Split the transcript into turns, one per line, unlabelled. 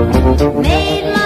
Made